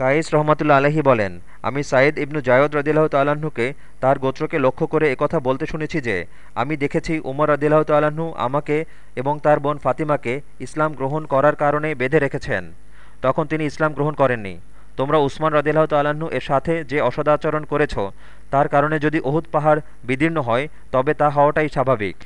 কাইস রহমাতুল্লা আলহী বলেন, আমি সাইদ ইবনু জায়দ রদিল্লাহ তাল্লাহ্নকে তার গোত্রকে লক্ষ্য করে একথা বলতে শুনেছি যে, আমি দেখেছি উমর রদিল্লাহ তাল্লাহ্ন আমাকে এবং তার বোন ফাতিমাকে ইসলাম গ্রহণ করার কারণে বেঁধে রেখেছেন। তখন তিনি ইসলাম গ্রহণ করেননি। তোমরা উসমান রদিল্লাহ তাল্লাহ্ন এর সাথে যে অসদাচরণ করেছ, তার কারণে যদি ওহুদ পাহাড় বিদীর্ণ হয়, তবে তা হওয়াটাই স্বাভাবিক।